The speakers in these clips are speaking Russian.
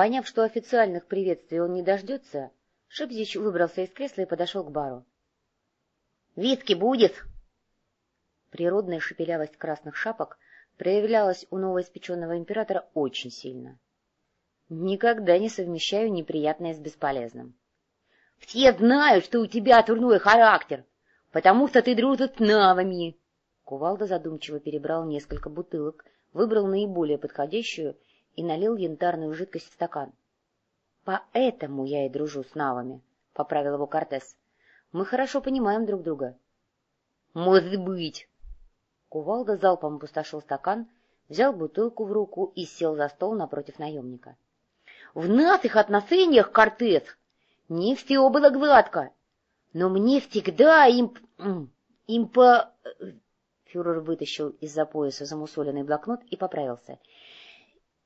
Поняв, что официальных приветствий он не дождется, Шипзич выбрался из кресла и подошел к бару. — Виски будет? Природная шепелявость красных шапок проявлялась у новоиспеченного императора очень сильно. Никогда не совмещаю неприятное с бесполезным. — Все знают, что у тебя турной характер, потому что ты дружишь с навами. Кувалда задумчиво перебрал несколько бутылок, выбрал наиболее подходящую и налил янтарную жидкость в стакан. — Поэтому я и дружу с навами, — поправил его Кортес. — Мы хорошо понимаем друг друга. — Может быть. Кувалда залпом опустошил стакан, взял бутылку в руку и сел за стол напротив наемника. — В наших отношениях, Кортес, не все было гладко, но мне всегда им... им по... Фюрер вытащил из-за пояса замусоленный блокнот и поправился. —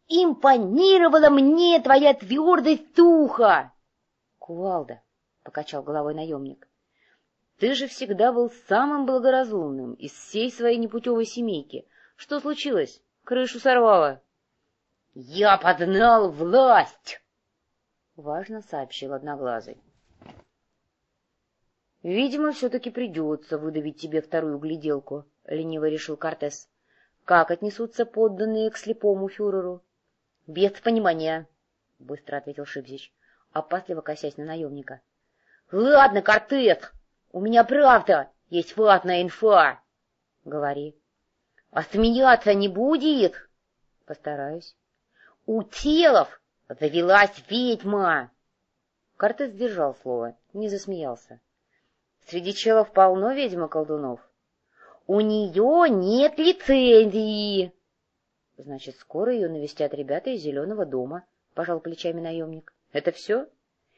Импонировала мне твоя твердость духа! — Кувалда, — покачал головой наемник, — ты же всегда был самым благоразумным из всей своей непутевой семейки. Что случилось? Крышу сорвало. — Я поднал власть! — важно сообщил Одноглазый. — Видимо, все-таки придется выдавить тебе вторую гляделку, —— лениво решил Кортес. — Как отнесутся подданные к слепому фюреру? — Без понимания, — быстро ответил Шипзич, опасливо косясь на наемника. — Ладно, Кортес, у меня правда есть ватная инфа. — Говори. — А смеяться не будет? — Постараюсь. — У телов завелась ведьма. Кортес сдержал слово, не засмеялся. — Среди челов полно ведьма-колдунов. — у нее нет лицензии. — Значит, скоро ее навестят ребята из Зеленого дома, — пожал плечами наемник. — Это все?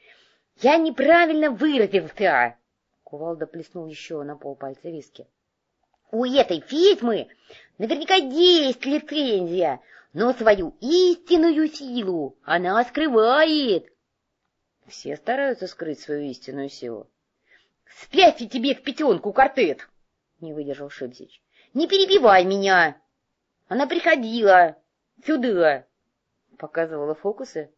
— Я неправильно выразился! Кувалда плеснул еще на полпальца виски. — У этой ведьмы наверняка есть лицензия, но свою истинную силу она скрывает. — Все стараются скрыть свою истинную силу. — Спяйте тебе в пятенку, картет! — не выдержал Шипзич. — Не перебивай меня! Она приходила сюда, — показывала фокусы.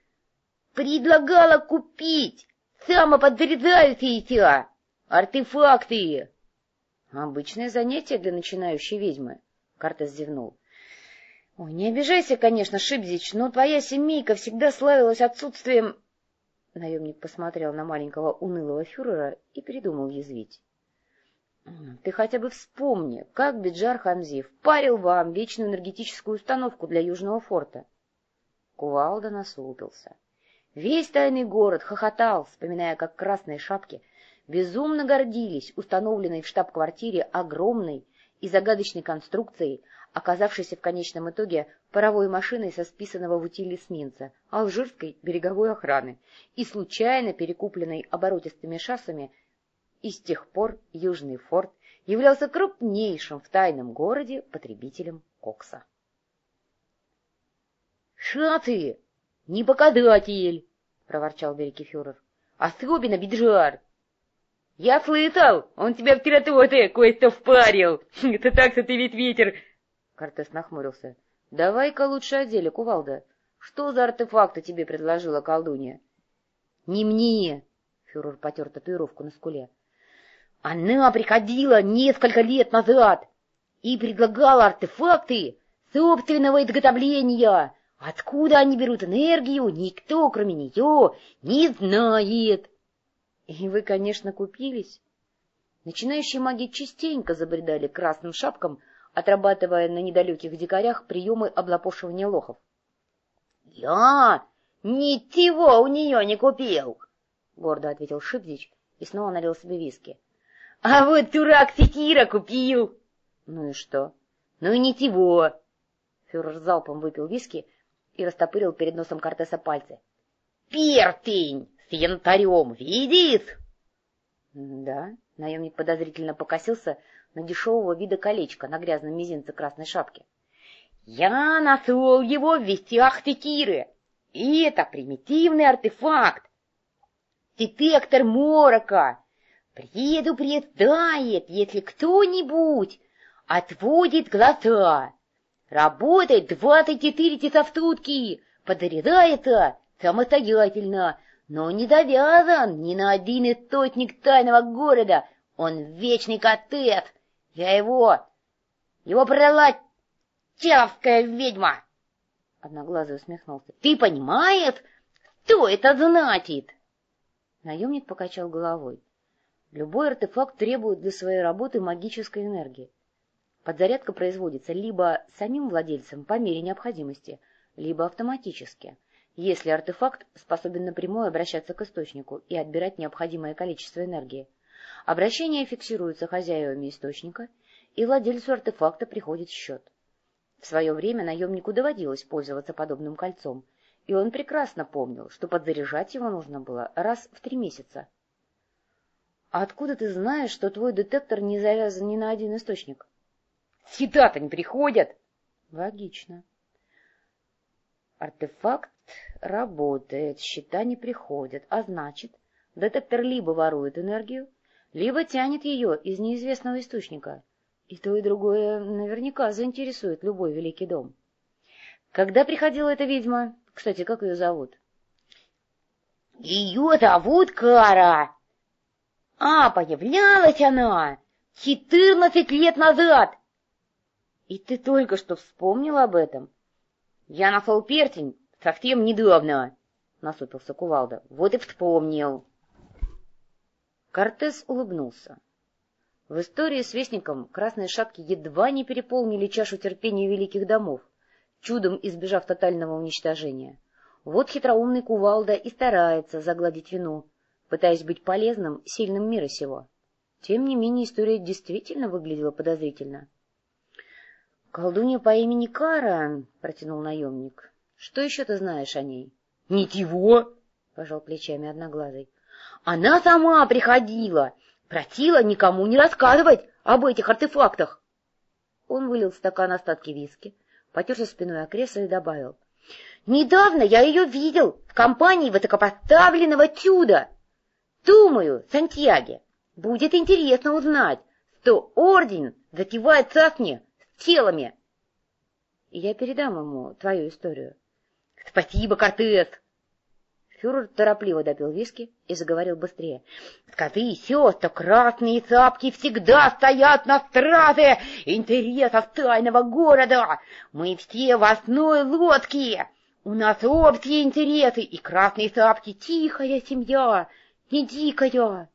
— Предлагала купить самоподзаряжающиеся артефакты. — Обычное занятие для начинающей ведьмы, — Картес зевнул. — Ой, не обижайся, конечно, Шипзич, но твоя семейка всегда славилась отсутствием... Наемник посмотрел на маленького унылого фюрера и передумал язвить. Ты хотя бы вспомни, как Биджар Хамзи впарил вам вечную энергетическую установку для Южного форта. Кувалда насупился. Весь тайный город хохотал, вспоминая, как красные шапки безумно гордились установленной в штаб-квартире огромной и загадочной конструкцией, оказавшейся в конечном итоге паровой машиной со списанного в утиль эсминца, алжирской береговой охраны и случайно перекупленной оборотистыми шассами и с тех пор Южный форт являлся крупнейшим в тайном городе потребителем кокса. — Шаты! Не покадатель! — проворчал великий фюрер. — Особенно Биджар! — Я слышал! Он тебя в тиратоты кое-что впарил! Это так, что ты ведь ветер! Кортес нахмурился. — Давай-ка лучше о деле, кувалда. Что за артефакты тебе предложила колдунья? — Не мне! — фюрер потер татуировку на скуле. Она приходила несколько лет назад и предлагала артефакты собственного изготовления. Откуда они берут энергию, никто, кроме нее, не знает. И вы, конечно, купились. Начинающие маги частенько забредали красным шапкам, отрабатывая на недалеких дикарях приемы облапошивания лохов. — Я ничего у нее не купил, — гордо ответил Шипзич и снова налил себе виски. — А вот дурак секира купил. — Ну и что? — Ну и ничего. Фюрер залпом выпил виски и растопырил перед носом Кортеса пальцы. — Пертень с янтарем видишь? — Да, наемник подозрительно покосился на дешевого вида колечко на грязном мизинце красной шапки. — Я нашел его в вестях секиры, и это примитивный артефакт. Детектор морока предупреждает, если кто-нибудь отводит глаза. Работает двадцать четыре часа в сутки, подзаряжается самостоятельно, но не завязан ни на один источник тайного города. Он вечный котет. Я его... его продала Чавская ведьма. Одноглазый усмехнулся. — Ты понимаешь, что это значит? Наемник покачал головой. Любой артефакт требует для своей работы магической энергии. Подзарядка производится либо самим владельцем по мере необходимости, либо автоматически, если артефакт способен напрямую обращаться к источнику и отбирать необходимое количество энергии. Обращение фиксируется хозяевами источника, и владельцу артефакта приходит счет. В свое время наемнику доводилось пользоваться подобным кольцом, и он прекрасно помнил, что подзаряжать его нужно было раз в три месяца. — А откуда ты знаешь, что твой детектор не завязан ни на один источник? — Сюда-то не приходят! — Логично. Артефакт работает, счета не приходят, а значит, детектор либо ворует энергию, либо тянет ее из неизвестного источника. И то, и другое наверняка заинтересует любой великий дом. Когда приходила эта ведьма? Кстати, как ее зовут? — Ее зовут Кара, а, появлялась она четырнадцать лет назад. И ты только что вспомнил об этом? Я нашел перстень совсем недавно, — насупился Кувалда. Вот и вспомнил. Кортес улыбнулся. В истории с Вестником красные шапки едва не переполнили чашу терпения великих домов, чудом избежав тотального уничтожения. Вот хитроумный Кувалда и старается загладить вину, пытаясь быть полезным сильным мира сего. Тем не менее, история действительно выглядела подозрительно. — Колдунья по имени Кара, — протянул наемник. — Что еще ты знаешь о ней? — Ничего, — пожал плечами одноглазый. — Она сама приходила, просила никому не рассказывать об этих артефактах. Он вылил в стакан остатки виски, потерся спиной о кресло и добавил. — Недавно я ее видел в компании высокопоставленного чуда. Думаю, Сантьяге, будет интересно узнать, что орден затевает сосни с телами. И я передам ему твою историю. — Спасибо, Кортес! Фюрер торопливо допил виски и заговорил быстрее. — Скажи, сестра, красные цапки всегда стоят на страже интересов тайного города. Мы все в одной лодке. У нас общие интересы, и красные цапки — тихая семья не дикая!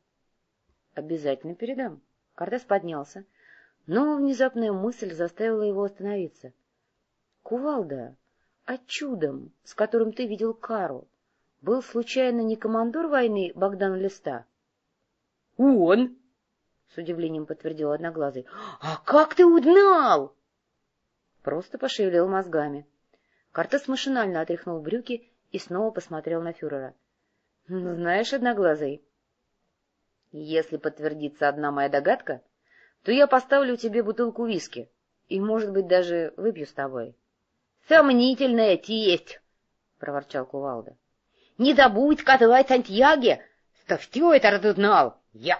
— Обязательно передам. Кортес поднялся, но внезапная мысль заставила его остановиться. — Кувалда, а чудом, с которым ты видел Кару, был случайно не командор войны Богдан Листа? — Он! — с удивлением подтвердил Одноглазый. — А как ты узнал? Просто пошевелил мозгами. Кортес машинально отряхнул брюки и снова посмотрел на фюрера. —— Знаешь, Одноглазый, если подтвердится одна моя догадка, то я поставлю тебе бутылку виски и, может быть, даже выпью с тобой. — Сомнительная тесть! — проворчал Кувалда. — Не забудь сказать Сантьяге, все это разузнал я!